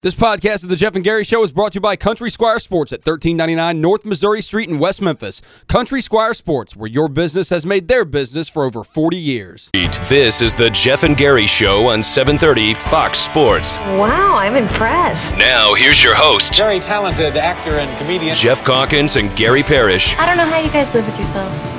This podcast of the Geoff and Gary Show is brought to you by Country Squire Sports at 1399 North Missouri Street in West Memphis. Country Squire Sports, where your business has made their business for over 40 years. This is the Geoff and Gary Show on 730 Fox Sports. Wow, I'm impressed. Now, here's your host, Very talented actor and comedian. Geoff Calkins and Gary Parrish. I don't know how you guys live with yourselves.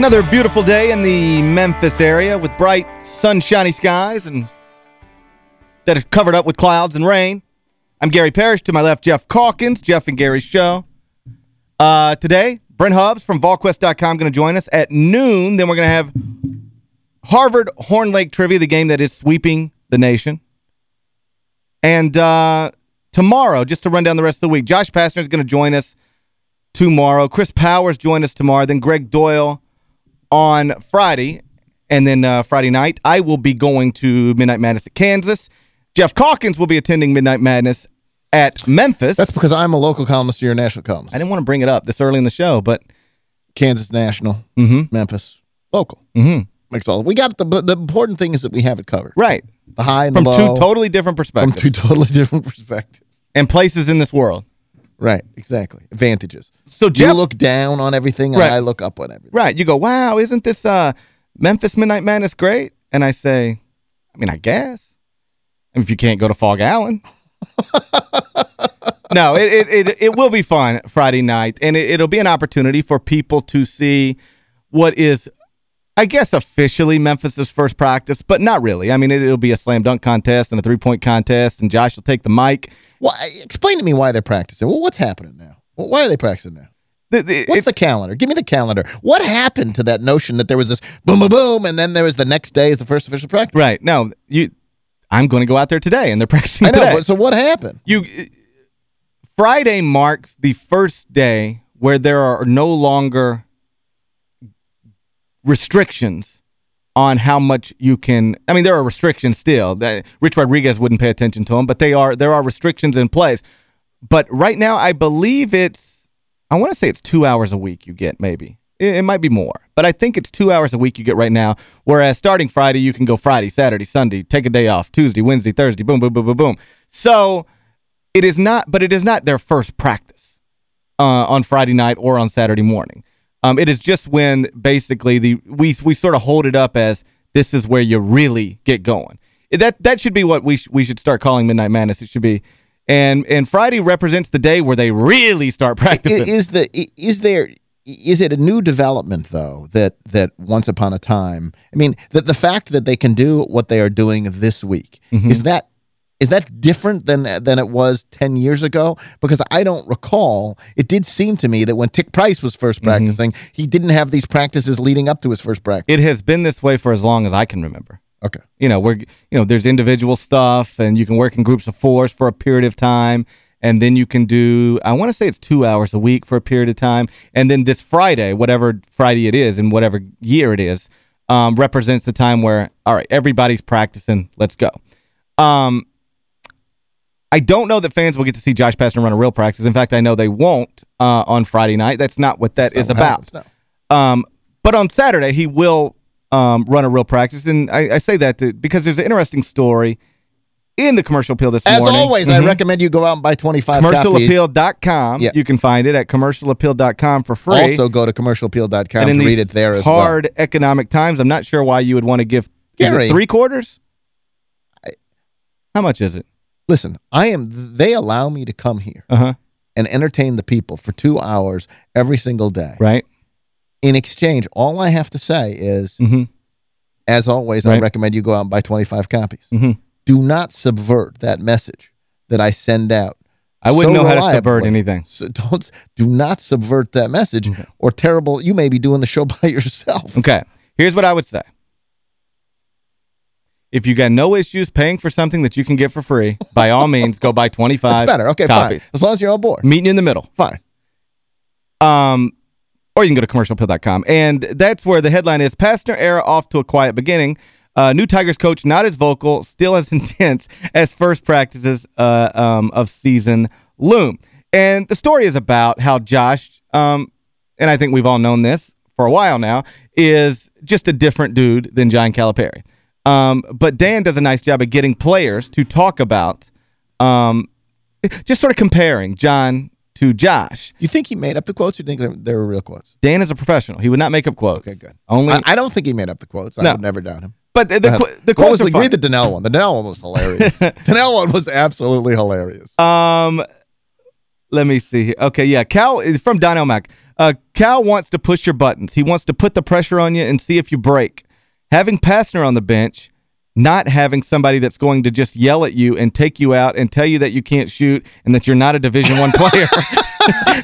Another beautiful day in the Memphis area with bright, sunshiny skies and that are covered up with clouds and rain. I'm Gary Parrish. To my left, Geoff Calkins, Geoff and Gary's show. Uh, today, Brent Hubbs from VolQuest.com going to join us at noon. Then we're going to have Harvard Horn Lake Trivia, the game that is sweeping the nation. And uh, tomorrow, just to run down the rest of the week, Josh Pastner is going to join us tomorrow. Chris Powers join us tomorrow. Then Gregg Doyel on Friday, and then uh, Friday night, I will be going to Midnight Madness at Kansas. Geoff Calkins will be attending Midnight Madness at Memphis. That's because I'm a local columnist to your national columnist. I didn't want to bring it up this early in the show, but Kansas National, Mhm. Memphis, local. Mhm. Makes all. We got the the important thing is that we have it covered. right The high and the from two totally different perspectives. from two totally different perspectives. and places in this world. Right, exactly. Advantages. So do You look down on everything, and Right. I look up on everything. right? You go, wow, isn't this uh, Memphis Midnight Madness great? And I say, I mean, I guess. If you can't go to Phog Allen. no, it, it it it will be fun Friday night, and it, it'll be an opportunity for people to see what is, I guess, officially Memphis's first practice, but not really. I mean, it, it'll be a slam dunk contest and a three point contest, and Josh will take the mic. Well, explain to me why they're practicing. Well, what's happening now? Well, why are they practicing now? The- the- What's the calendar? Give me the calendar. What happened to that notion that there was this boom, boom, boom, and then there was the next day is the first official practice? right? No, you. I'm going to go out there today, and they're practicing I know. today. but So what happened? you Friday marks the first day where there are no longer restrictions on how much you can I mean there are restrictions still that Rich Rodriguez wouldn't pay attention to them but they are there are restrictions in place. But right now I believe it's I want to say it's 2 hours a week you get maybe. It, it might be more but I think it's 2 hours a week you get right now whereas starting Friday you can go Friday Saturday Sunday take a day off Tuesday Wednesday Thursday boom boom boom boom boom. So it is not, but it is not their first practice uh, on Friday night or on Saturday morning. Um, it is just when basically the we we sort of hold it up as this is where you really get going. That that should be what we sh we should start calling Midnight Madness. It should be, and and Friday represents the day where they really start practicing. Is the is there is it a new development though that that once upon a time I mean that the fact that they can do what they are doing this week Mhm. is that is that different than than it was 10 years ago? Because I don't recall. It did seem to me that when Tic Price was first practicing he didn't have these practices leading up to his first practice. It has been this way for as long as I can remember. okay. You know, where you know, there's individual stuff and you can work in groups of fours for a period of time and then you can do I want to say it's 2 hours a week for a period of time and then this Friday, whatever Friday it is and whatever year it is, um, represents the time where all right, everybody's practicing, let's go. Um I don't know that fans will get to see Josh Pastner run a real practice. In fact, I know they won't uh, on Friday night. That's not what that is about. happens, no. Um, but on Saturday, he will um, run a real practice. And I, I say that to, because there's an interesting story in the Commercial Appeal this as morning. always I Mhm. recommend you go out and buy 25 copies Commercialappeal.com. Yeah. You can find it at commercialappeal.com for free. also go to commercialappeal.com and to read it there as hard economic times, I'm not sure why you would want to give Gary. three quarters? How much is it? Listen I am they allow me to come here Uh-huh. and entertain the people for two hours every single day. Right? In exchange, all I have to say is, Mm-hmm. as always, I recommend you go out and buy 25 copies. Mhm. Do not subvert that message that I send out. I wouldn't so know how to subvert anything. So don't do not subvert that message Okay. or terrible you may be doing the show by yourself. Okay. Here's what I would say. If you got no issues paying for something that you can get for free, by all means, go buy 25 That's better. Okay, copies. fine. As long as you're on board. Meeting you in the middle. Fine. Um, or you can go to commercialappeal.com. And that's where the headline is, Pastner era off to a quiet beginning. Uh, new Tigers coach, not as vocal, still as intense as first practices uh, um, of season loom. And the story is about how Josh, um, and I think we've all known this for a while now, is just a different dude than John Calipari. Um, but Dan does a nice job of getting players to talk about um, just sort of comparing John to Josh. You think he made up the quotes or you think they- were real quotes? Dan is a professional. He would not make up quotes. Okay, good. Only, I, I don't think he made up the quotes. I would never doubt him. but the, the, qu the quotes was are the, fun. read the Doneal one. The Doneal one was hilarious. Doneal one was absolutely hilarious. Um, let me see here. Okay, yeah, Cal from Doneal Mack. Uh, Cal wants to push your buttons. He wants to put the pressure on you and see if you break. Having Pastner on the bench, not having somebody that's going to just yell at you and take you out and tell you that you can't shoot and that you're not a Division One player,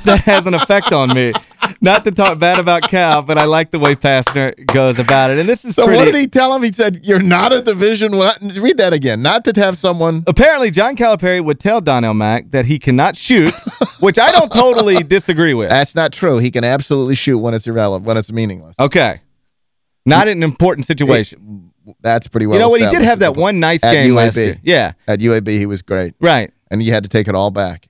that has an effect on me. Not to talk bad about Cal, but I like the way Pastner goes about it. And this is So pretty... what did he tell him? He said, you're not a Division One. Read that again. Not to have someone... Apparently, John Calipari would tell Doneal Mack that he cannot shoot, which I don't totally disagree with. That's not true. He can absolutely shoot when it's irrelevant, when it's meaningless. Okay. Not in an important situation. That's pretty well you know what? He did have that one nice at game UAB. last year. Yeah, At UAB, he was great. right. And you had to take it all back.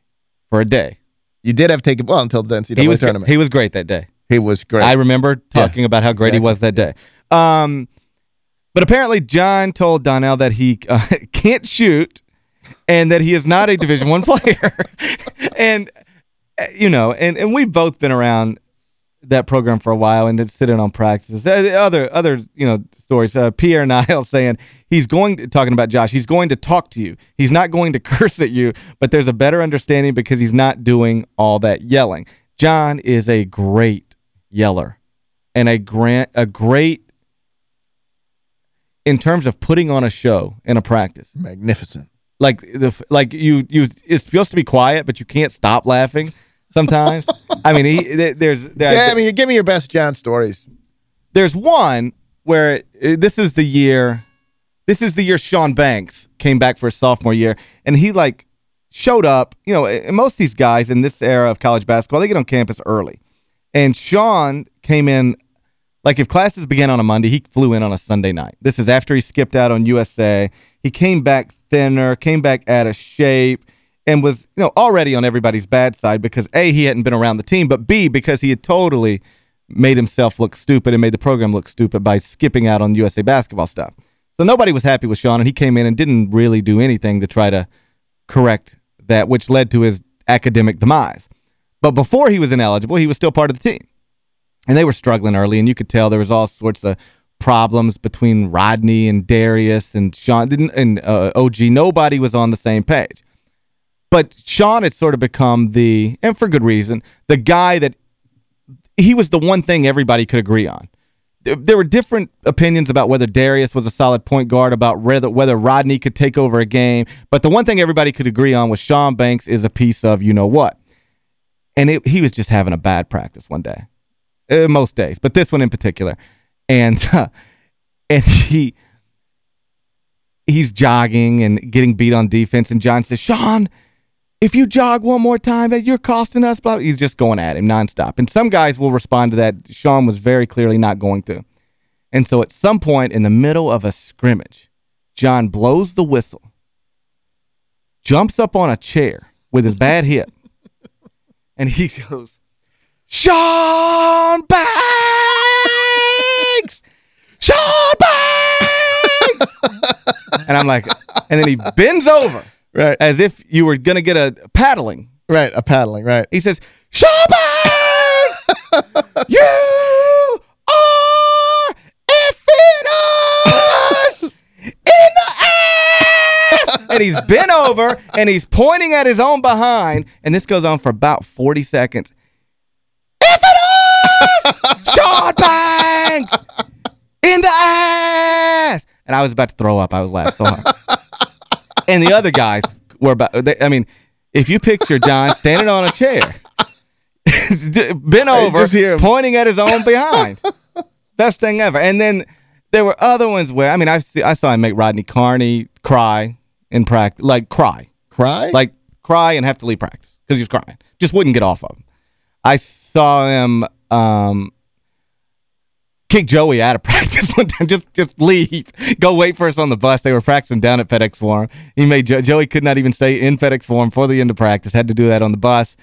For a day. You did have to take it, well, until the NCAA He was, tournament. he was great that day. He was great. I remember talking about how great he was that day. Um, but apparently John told Doneal that he uh, can't shoot and that he is not a Division One player. and, uh, you know, and, and we've both been around that program for a while and then sitting on practices. Other, other you know, stories. Uh, Pierre Niles saying he's going to, talking about Josh, he's going to talk to you. He's not going to curse at you, but there's a better understanding because he's not doing all that yelling. John is a great yeller and a grant a great in terms of putting on a show in a practice. Magnificent. Like the like you you it's supposed to be quiet, but you can't stop laughing sometimes. I mean, he th- there's there, Yeah, I mean, give me your best John stories. there's one where uh, this is the year this is the year Sean Banks came back for his sophomore year and he like showed up, you know, most of these guys in this era of college basketball, they get on campus early. And Sean came in like if classes began on a Monday, he flew in on a Sunday night. This is after he skipped out on USA. He came back thinner, came back out of shape, and was, you know, already on everybody's bad side because A, he hadn't been around the team, but B, because he had totally made himself look stupid and made the program look stupid by skipping out on USA basketball stuff. So nobody was happy with Sean, and he came in and didn't really do anything to try to correct that, which led to his academic demise. But before he was ineligible, he was still part of the team. And they were struggling early, and you could tell there was all sorts of problems between Rodney and Darius and Sean and uh, OG. Nobody was on the same page. But Sean had sort of become the, and for good reason, the guy that he was the one thing everybody could agree on. There, were different opinions about whether Darius was a solid point guard, about whether, whether Rodney could take over a game. But the one thing everybody could agree on was Sean Banks is a piece of you-know-what. And it, he was just having a bad practice one day. Uh, most days, but this one in particular. And uh, and he he's jogging and getting beat on defense, and John says, Sean, if you jog one more time, you're costing us. Blah. He's just going at him nonstop. And some guys will respond to that. Sean was very clearly not going to. And so at some point in the middle of a scrimmage, John blows the whistle, jumps up on a chair with his bad hip, and he goes, Sean Banks! Sean Banks! and I'm like, and then he bends over Right. as if you were going to get a paddling. Right, a paddling, right. He says, Sean you are effing us in the ass! and he's bent over, and he's pointing at his own behind, and this goes on for about 40 seconds. Effing us! Sean Banks! In the ass! And I was about to throw up. I was laughing so hard. And the other guys were about, they, I mean, if you picture John standing on a chair, bent over, pointing at his own behind. Best thing ever. And then there were other ones where, I mean, I, see, I saw him make Rodney Carney cry in practice, like cry. Cry? Like cry and have to leave practice because he was crying. Just wouldn't get off of him. I saw him, um, kicked Joey out of practice one time. Just just leave. Go wait for us on the bus. They were practicing down at FedEx Forum. He made jo Joey could not even stay in FedEx Forum for the end of practice. Had to do that on the bus.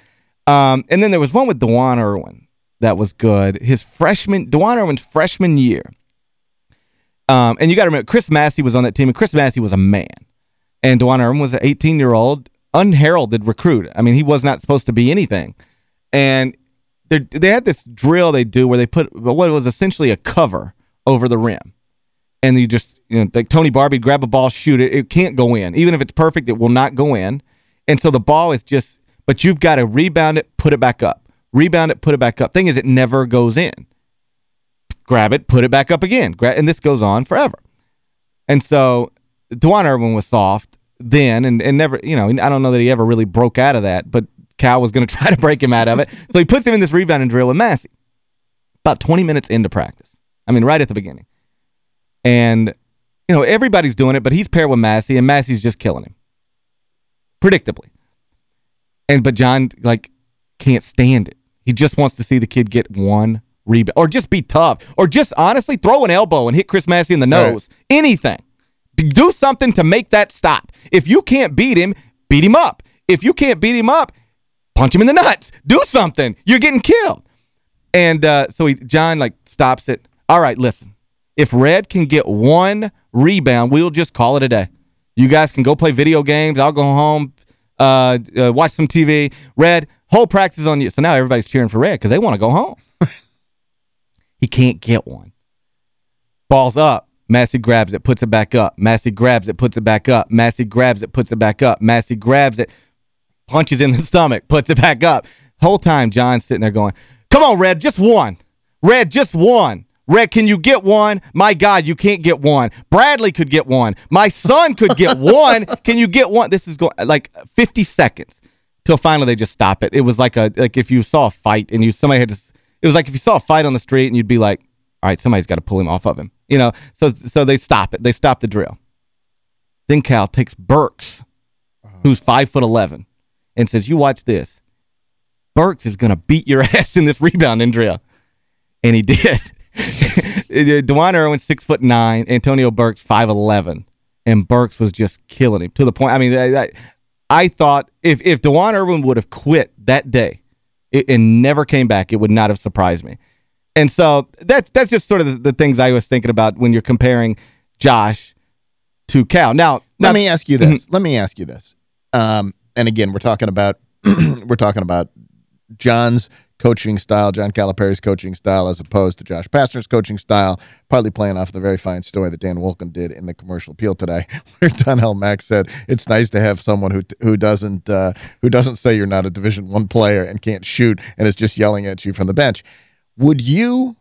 Um, and then there was one with Duane Erwin that was good. His freshman, Duane Erwin's freshman year. Um, and you got to remember, Chris Massey was on that team, and Chris Massey was a man. And Duane Erwin was an 18-year-old, unheralded recruit. I mean, he was not supposed to be anything. And they had this drill they do where they put what was essentially a cover over the rim. And you just, you know, like Tony Barbee, grab a ball, shoot it. It can't go in. Even if it's perfect, it will not go in. And so the ball is just, but you've got to rebound it, put it back up. Rebound it, put it back up. Thing is, it never goes in. Grab it, put it back up again. And this goes on forever. And so Duane Erwin was soft then and, and never, you know, I don't know that he ever really broke out of that, but Cal was going to try to break him out of it. So he puts him in this rebounding drill with Massey. About 20 minutes into practice. I mean, right at the beginning. And, you know, everybody's doing it, but he's paired with Massey, and Massey's just killing him. Predictably. And But John, like, can't stand it. He just wants to see the kid get one rebound. Or just be tough. Or just, honestly, throw an elbow and hit Chris Massey in the nose. Right. Anything. Do something to make that stop. If you can't beat him, beat him up. If you can't beat him up, punch him in the nuts. Do something. You're getting killed. And uh, so he, John like stops it. All right, listen. If Red can get one rebound, we'll just call it a day. You guys can go play video games. I'll go home, uh, uh, watch some TV. Red, whole practice on you. So now everybody's cheering for Red because they want to go home. he can't get one. Ball's up. Massey grabs it, puts it back up. Massey grabs it, puts it back up. Massey grabs it, puts it back up. Massey grabs it, punches in the stomach, puts it back up. Whole time, John's sitting there going, come on, Red, just one. Red, just one. Red, can you get one? My God, you can't get one. Bradley could get one. My son could get one. Can you get one? This is going like 50 seconds till finally they just stop it. It was like a like if you saw a fight and you somebody had to it was like if you saw a fight on the street and you'd be like, all right, somebody's got to pull him off of him. You know, so so they stop it. They stop the drill. Then Cal takes Burks, uh-huh. who's 5 foot 11 and says, you watch this. Burks is going to beat your ass in this rebounding drill. And he did. Duane Erwin, six foot nine. Antonio Burks, 5'11". And Burks was just killing him to the point. I mean, I, I thought if, if Duane Erwin would have quit that day it, and never came back, it would not have surprised me. And so that's that's just sort of the, the things I was thinking about when you're comparing Josh to Cal. Now, now let me ask you this. Mm -hmm. Let me ask you this. Um, and again, we're talking about we're talking about John's coaching style, John Calipari's coaching style, as opposed to Josh Pastner's coaching style, partly playing off the very fine story that Dan Wolken did in the commercial appeal today, where Doneal Mack said it's nice to have someone who who doesn't uh, who doesn't say you're not a Division One player and can't shoot and is just yelling at you from the bench. Would you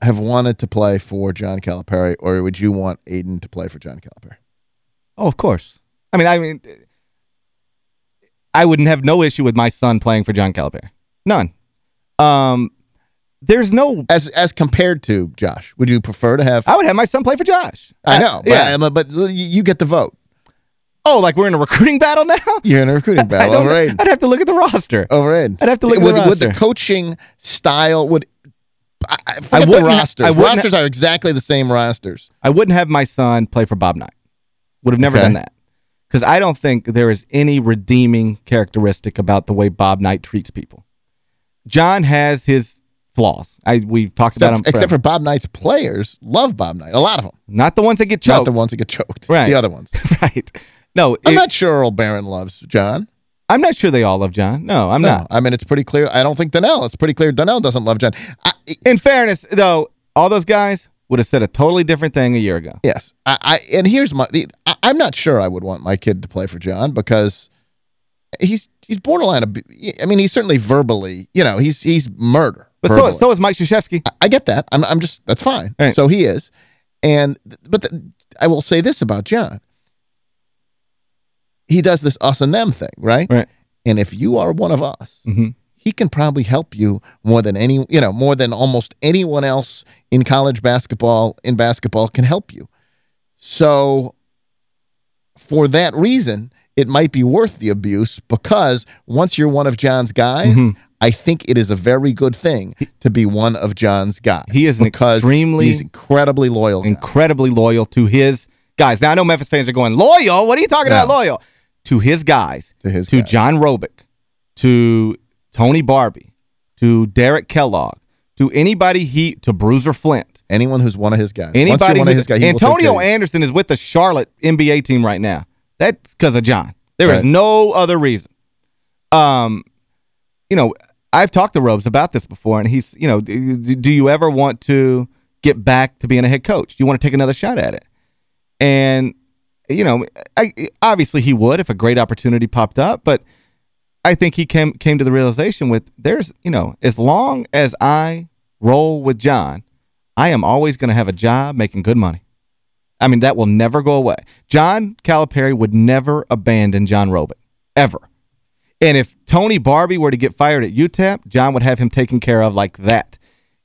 have wanted to play for John Calipari, or would you want Aiden to play for John Calipari? Oh, of course. I mean, I mean, I wouldn't have no issue with my son playing for John Calipari. None. Um, there's no as as compared to Josh. Would you prefer to have? I would have my son play for Josh. I know, but, yeah. But you get the vote. Oh, like we're in a recruiting battle now? You're in a recruiting battle. over Aiden. I'd have to look at the roster. Over Aiden. I'd have to look would, at the roster. Would the coaching style would I, I the rosters. I rosters are exactly the same rosters. I wouldn't have my son play for Bob Knight. Would have never okay. done that because I don't think there is any redeeming characteristic about the way Bob Knight treats people. John has his flaws. I We've talked except, about them Except for Bob Knight's players love Bob Knight. A lot of them. Not the ones that get choked. Not the ones that get choked. Right. The other ones. right. No. I'm it, not sure Earl Barron loves John. I'm not sure they all love John. No, I'm no, not. I mean, it's pretty clear. I don't think Doneal. It's pretty clear Doneal doesn't love John. I, in fairness, though, all those guys would have said a totally different thing a year ago. Yes. I, I and here's my I, am not sure I would want my kid to play for John because he's he's borderline I mean he's certainly verbally, you know, he's he's murder. But verbally. so so is Mike Krzyzewski. I, I, get that. I'm I'm just that's fine. Right. So he is. And but the, I will say this about John. He does this us and them thing, right? Right. And if you are one of us, mm -hmm he can probably help you more than any, you know, more than almost anyone else in college basketball, in basketball can help you. So for that reason, it might be worth the abuse because once you're one of John's guys, Mm-hmm. I think it is a very good thing to be one of John's guys. He is an extremely- he's incredibly loyal. guy. incredibly loyal to his guys. Now, I know Memphis fans are going, loyal? What are you talking about loyal? To his guys. To his To guys. John Robic. To Tony Barbee. To Derek Kellogg. To anybody he, to Bruiser Flint. Anyone who's one of his guys. Anybody one of his guys, he will take Antonio care of you. Anderson is with the Charlotte NBA team right now. That's because of John. There is Right. no other reason. Um, you know, I've talked to Robes about this before, and he's, you know, do, do you ever want to get back to being a head coach? Do you want to take another shot at it? And, you know, I, obviously he would if a great opportunity popped up, but I think he came came to the realization with there's, you know, as long as I roll with John, I am always going to have a job making good money. I mean, that will never go away. John Calipari would never abandon John Robic, ever. And if Tony Barbee were to get fired at UTEP, John would have him taken care of like that.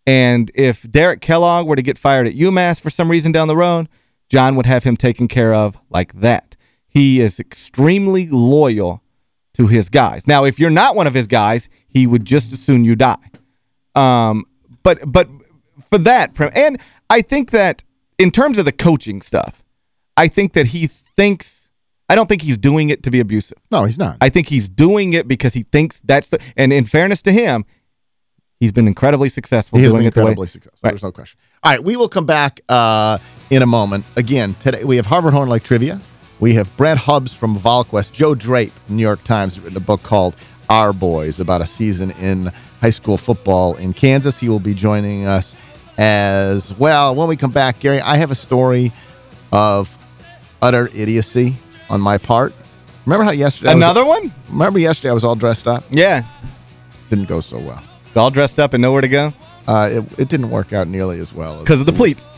And if Derek Kellogg were to get fired at UMass for some reason down the road, John would have him taken care of like that. He is extremely loyal to his guys. Now, if you're not one of his guys, he would just as soon you die. Um, but but for that, and I think that in terms of the coaching stuff, I think that he thinks, I don't think he's doing it to be abusive. No, he's not. I think he's doing it because he thinks that's the, and in fairness to him, he's been incredibly successful He has been incredibly successful. Right. There's no question. All right, we will come back uh, in a moment. Again, today we have Harvard Horn Lake Trivia. We have Brent Hubbs from VolQuest. Joe Drape, New York Times, written a book called Our Boys about a season in high school football in Kansas. He will be joining us as well. When we come back, Gary, I have a story of utter idiocy on my part. Remember how yesterday I was- Another one? remember yesterday I was all dressed up? Yeah. Didn't go so well. All dressed up and nowhere to go Uh, it, it didn't work out nearly as well because of the pleats.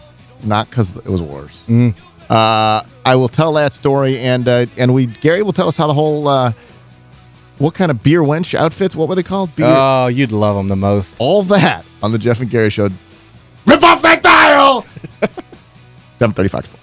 not because it was worse. Mm. Uh, I will tell that story, and uh, and we Gary will tell us how the whole uh, what kind of beer wench outfits? What were they called? Beer, Oh, you'd love them the most. all that on the Geoff and Gary show. Rip off that dial. Seven thirty Fox Sports.